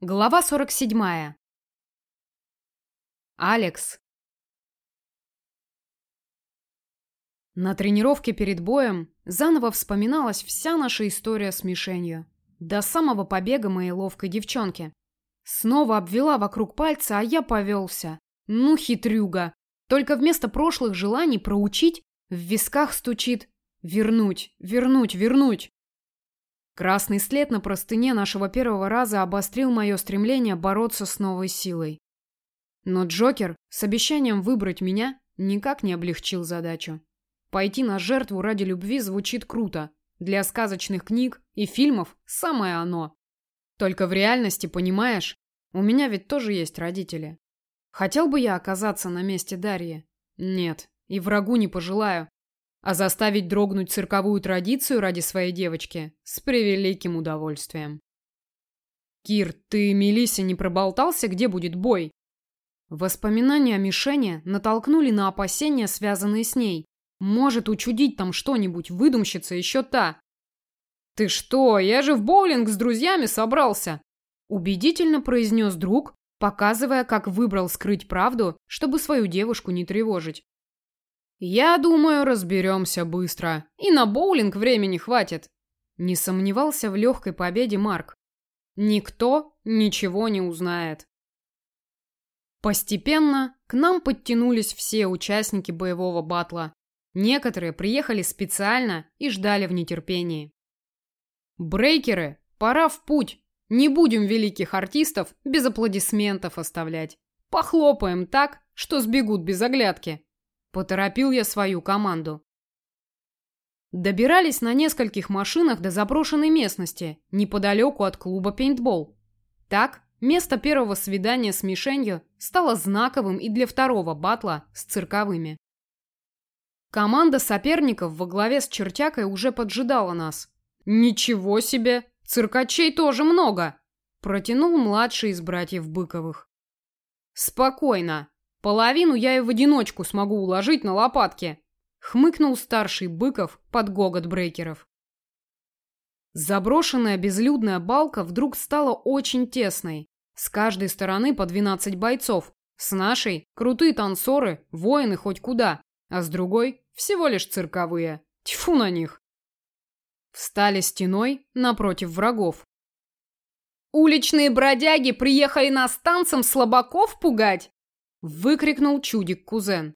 Глава 47. Алекс. На тренировке перед боем заново вспоминалась вся наша история с мишенью. До самого побега моей ловкой девчонки. Снова обвела вокруг пальца, а я повелся. Ну, хитрюга. Только вместо прошлых желаний проучить, в висках стучит. Вернуть, вернуть, вернуть. Красный след на простыне нашего первого раза обострил мое стремление бороться с новой силой. Но Джокер с обещанием выбрать меня никак не облегчил задачу. Пойти на жертву ради любви звучит круто. Для сказочных книг и фильмов самое оно. Только в реальности, понимаешь, у меня ведь тоже есть родители. Хотел бы я оказаться на месте Дарьи? Нет, и врагу не пожелаю. А заставить дрогнуть цирковую традицию ради своей девочки с превеликим удовольствием. Кир, ты Мелиссе не проболтался, где будет бой? Воспоминания о мишени натолкнули на опасения, связанные с ней. Может учудить там что-нибудь, выдумщица еще та. Ты что, я же в боулинг с друзьями собрался, убедительно произнес друг, показывая, как выбрал скрыть правду, чтобы свою девушку не тревожить. «Я думаю, разберемся быстро. И на боулинг времени хватит». Не сомневался в легкой победе Марк. Никто ничего не узнает. Постепенно к нам подтянулись все участники боевого батла. Некоторые приехали специально и ждали в нетерпении. Брейкеры, пора в путь. Не будем великих артистов без аплодисментов оставлять. Похлопаем так, что сбегут без оглядки. Поторопил я свою команду. Добирались на нескольких машинах до заброшенной местности, неподалеку от клуба пейнтбол. Так, место первого свидания с мишенью стало знаковым и для второго батла с цирковыми. Команда соперников во главе с чертякой уже поджидала нас. Ничего себе, циркачей тоже много, протянул младший из братьев Быковых. Спокойно, Половину я и в одиночку смогу уложить на лопатки, хмыкнул старший Быков под гогот брейкеров. Заброшенная безлюдная балка вдруг стала очень тесной. С каждой стороны по 12 бойцов. С нашей крутые танцоры, воины хоть куда, а с другой всего лишь цирковые. Тьфу на них. Встали стеной напротив врагов. Уличные бродяги приехали нас танцем слабаков пугать? Выкрикнул чудик-кузен.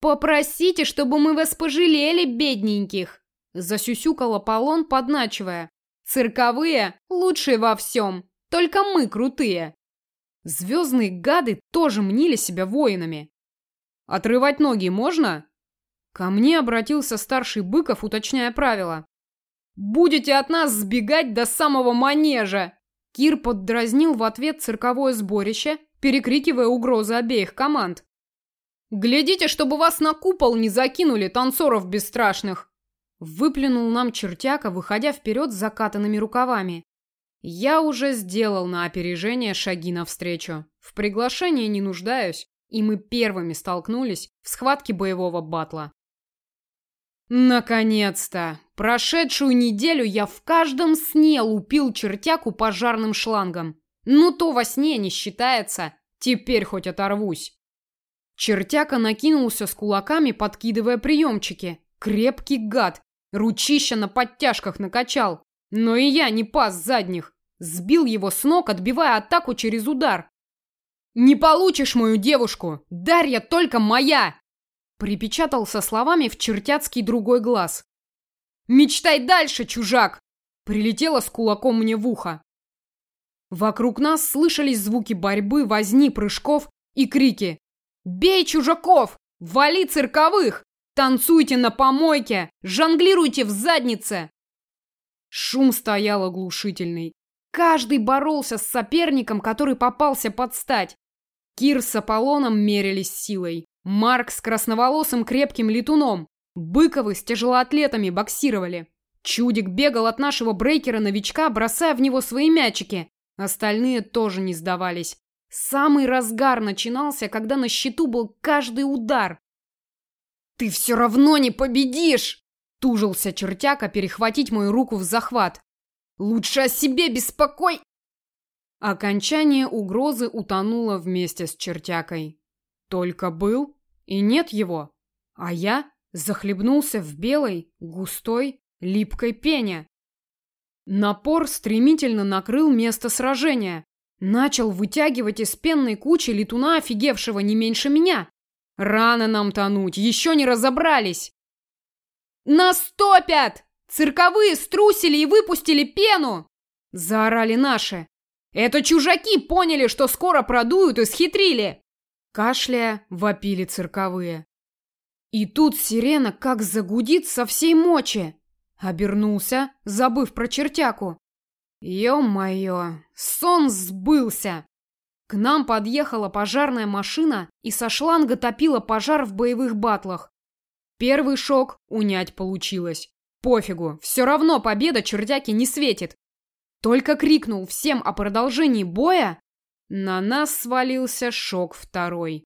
«Попросите, чтобы мы вас пожалели, бедненьких!» Засюсюкал Аполлон, подначивая. «Цирковые лучшие во всем, только мы крутые!» Звездные гады тоже мнили себя воинами. «Отрывать ноги можно?» Ко мне обратился старший Быков, уточняя правила. «Будете от нас сбегать до самого манежа!» Кир поддразнил в ответ цирковое сборище, перекрикивая угрозы обеих команд. «Глядите, чтобы вас на купол не закинули, танцоров бесстрашных!» Выплюнул нам чертяка, выходя вперед с закатанными рукавами. Я уже сделал на опережение шаги навстречу. В приглашении не нуждаюсь, и мы первыми столкнулись в схватке боевого батла. Наконец-то! Прошедшую неделю я в каждом сне лупил чертяку пожарным шлангом. Ну то во сне не считается. Теперь хоть оторвусь. Чертяка накинулся с кулаками, подкидывая приемчики. Крепкий гад. Ручища на подтяжках накачал. Но и я не пас задних. Сбил его с ног, отбивая атаку через удар. «Не получишь мою девушку! Дарья только моя!» Припечатал со словами в чертяцкий другой глаз. «Мечтай дальше, чужак!» Прилетела с кулаком мне в ухо. Вокруг нас слышались звуки борьбы, возни, прыжков и крики. «Бей чужаков! Вали цирковых! Танцуйте на помойке! Жонглируйте в заднице!» Шум стоял оглушительный. Каждый боролся с соперником, который попался под стать. Кир с Аполлоном мерились силой. Марк с красноволосым крепким летуном. Быковы с тяжелоатлетами боксировали. Чудик бегал от нашего брейкера-новичка, бросая в него свои мячики. Остальные тоже не сдавались. Самый разгар начинался, когда на счету был каждый удар. «Ты все равно не победишь!» Тужился чертяка перехватить мою руку в захват. «Лучше о себе беспокой...» Окончание угрозы утонуло вместе с чертякой. Только был, и нет его. А я захлебнулся в белой, густой, липкой пене. Напор стремительно накрыл место сражения. Начал вытягивать из пенной кучи летуна, офигевшего не меньше меня. Рано нам тонуть, еще не разобрались. «Нас топят! Цирковые струсили и выпустили пену!» Заорали наши. «Это чужаки поняли, что скоро продуют и схитрили!» Кашляя, вопили цирковые. И тут сирена как загудит со всей мочи. Обернулся, забыв про чертяку. Ё-моё, сон сбылся! К нам подъехала пожарная машина и со шланга топила пожар в боевых батлах. Первый шок унять получилось. Пофигу, все равно победа чертяки не светит. Только крикнул всем о продолжении боя, на нас свалился шок второй.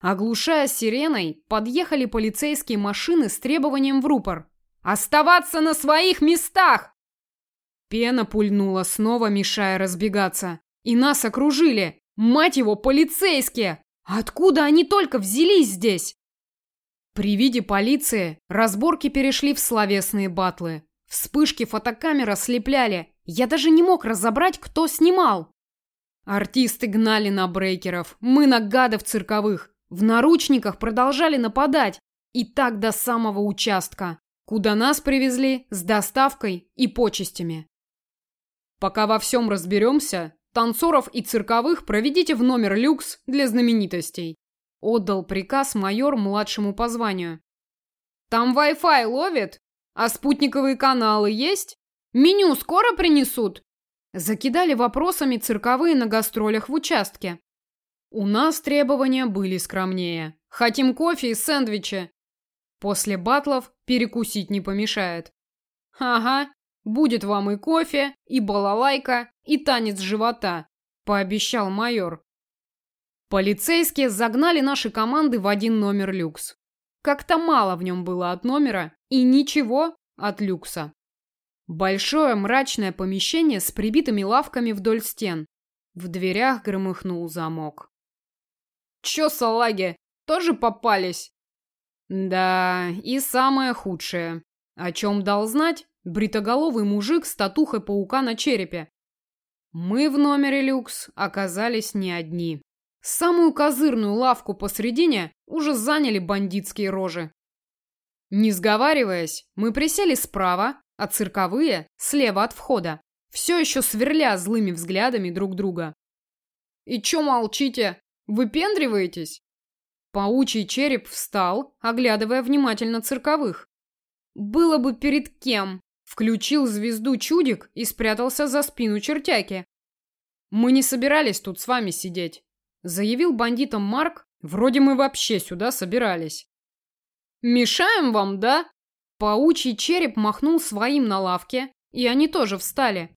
Оглушая сиреной, подъехали полицейские машины с требованием в рупор. «Оставаться на своих местах!» Пена пульнула снова, мешая разбегаться. И нас окружили. Мать его, полицейские! Откуда они только взялись здесь? При виде полиции разборки перешли в словесные батлы. Вспышки фотокамер ослепляли. Я даже не мог разобрать, кто снимал. Артисты гнали на брейкеров, мы на гадов цирковых. В наручниках продолжали нападать. И так до самого участка, куда нас привезли с доставкой и почестями. Пока во всем разберемся, танцоров и цирковых проведите в номер люкс для знаменитостей. Отдал приказ майор младшему по званию. Там Wi-Fi ловит? А спутниковые каналы есть? Меню скоро принесут? Закидали вопросами цирковые на гастролях в участке. У нас требования были скромнее. Хотим кофе и сэндвичи. После батлов перекусить не помешает. Ага, будет вам и кофе, и балалайка, и танец живота, пообещал майор. Полицейские загнали наши команды в один номер люкс. Как-то мало в нем было от номера и ничего от люкса. Большое мрачное помещение с прибитыми лавками вдоль стен. В дверях громыхнул замок. «Чё, салаги, тоже попались?» «Да, и самое худшее. О чем дал знать бритоголовый мужик с татухой паука на черепе. Мы в номере люкс оказались не одни. Самую козырную лавку посредине уже заняли бандитские рожи. Не сговариваясь, мы присели справа, а цирковые – слева от входа, все еще сверля злыми взглядами друг друга. «И чё молчите? Выпендриваетесь?» Паучий череп встал, оглядывая внимательно цирковых. «Было бы перед кем!» Включил звезду чудик и спрятался за спину чертяки. «Мы не собирались тут с вами сидеть. Заявил бандитам Марк, вроде мы вообще сюда собирались. «Мешаем вам, да?» Паучий череп махнул своим на лавке, и они тоже встали.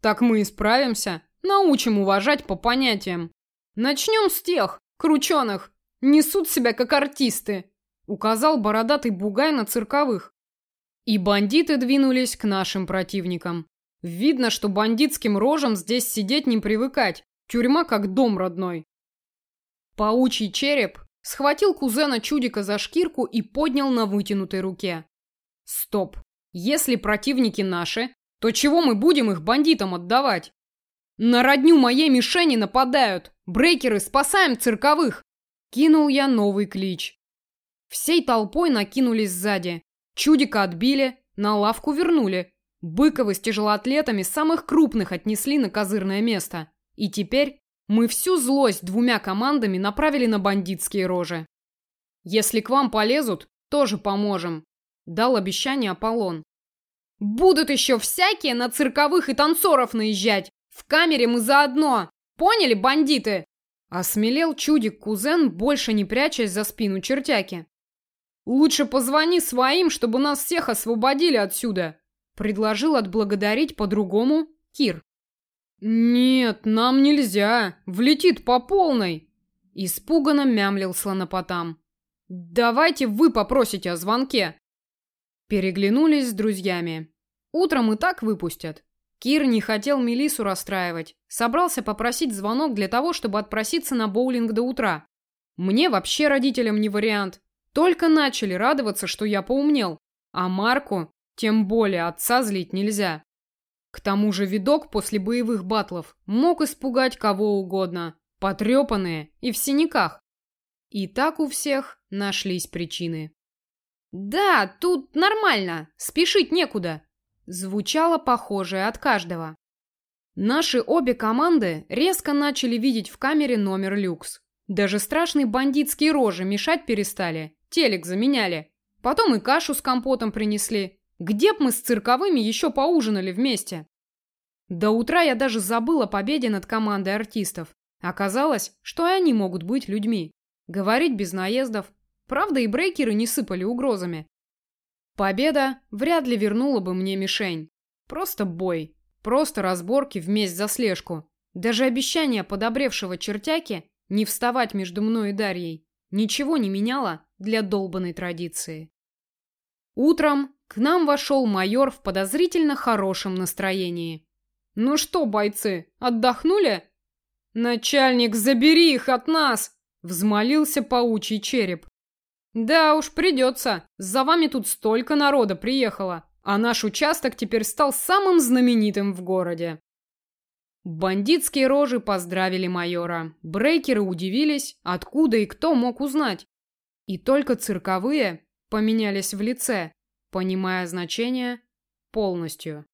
«Так мы и справимся, научим уважать по понятиям. Начнем с тех, крученых, несут себя как артисты», указал бородатый бугай на цирковых. И бандиты двинулись к нашим противникам. Видно, что бандитским рожам здесь сидеть не привыкать. Тюрьма как дом родной. Паучий череп схватил кузена чудика за шкирку и поднял на вытянутой руке. Стоп. Если противники наши, то чего мы будем их бандитам отдавать? На родню моей мишени нападают. Брейкеры, спасаем цирковых. Кинул я новый клич. Всей толпой накинулись сзади. Чудика отбили, на лавку вернули. Быковы с тяжелоатлетами самых крупных отнесли на козырное место. И теперь мы всю злость двумя командами направили на бандитские рожи. Если к вам полезут, тоже поможем, дал обещание Аполлон. Будут еще всякие на цирковых и танцоров наезжать. В камере мы заодно. Поняли, бандиты? Осмелел чудик-кузен, больше не прячась за спину чертяки. Лучше позвони своим, чтобы нас всех освободили отсюда, предложил отблагодарить по-другому Кир. «Нет, нам нельзя. Влетит по полной!» Испуганно мямлил слонопотам. «Давайте вы попросите о звонке!» Переглянулись с друзьями. Утром и так выпустят. Кир не хотел Мелису расстраивать. Собрался попросить звонок для того, чтобы отпроситься на боулинг до утра. Мне вообще родителям не вариант. Только начали радоваться, что я поумнел. А Марку, тем более отца злить нельзя. К тому же видок после боевых батлов мог испугать кого угодно. Потрепанные и в синяках. И так у всех нашлись причины. «Да, тут нормально, спешить некуда», звучало похожее от каждого. Наши обе команды резко начали видеть в камере номер люкс. Даже страшные бандитские рожи мешать перестали, телек заменяли. Потом и кашу с компотом принесли. Где б мы с цирковыми еще поужинали вместе? До утра я даже забыла о победе над командой артистов. Оказалось, что и они могут быть людьми. Говорить без наездов. Правда, и брейкеры не сыпали угрозами. Победа вряд ли вернула бы мне мишень. Просто бой. Просто разборки вместе за слежку. Даже обещание подобревшего чертяки не вставать между мной и Дарьей ничего не меняло для долбанной традиции. Утром к нам вошел майор в подозрительно хорошем настроении. «Ну что, бойцы, отдохнули?» «Начальник, забери их от нас!» Взмолился паучий череп. Да уж, придется. За вами тут столько народа приехало. А наш участок теперь стал самым знаменитым в городе. Бандитские рожи поздравили майора. Брейкеры удивились, откуда и кто мог узнать. И только цирковые поменялись в лице, понимая значение полностью.